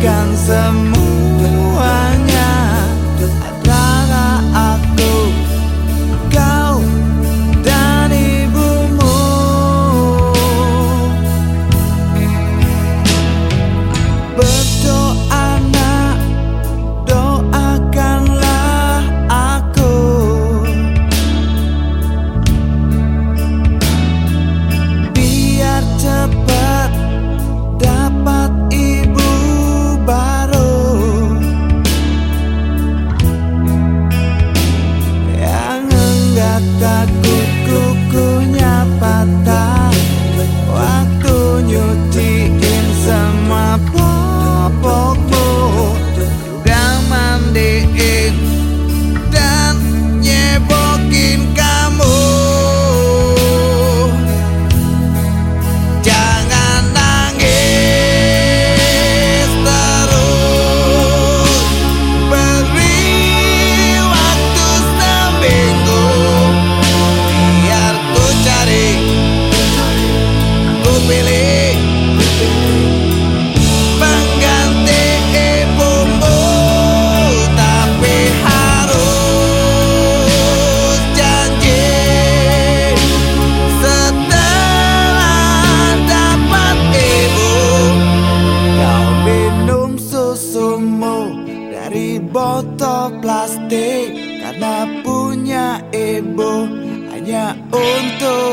bicarakan semuanya hanya untuk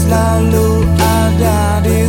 selalu ada di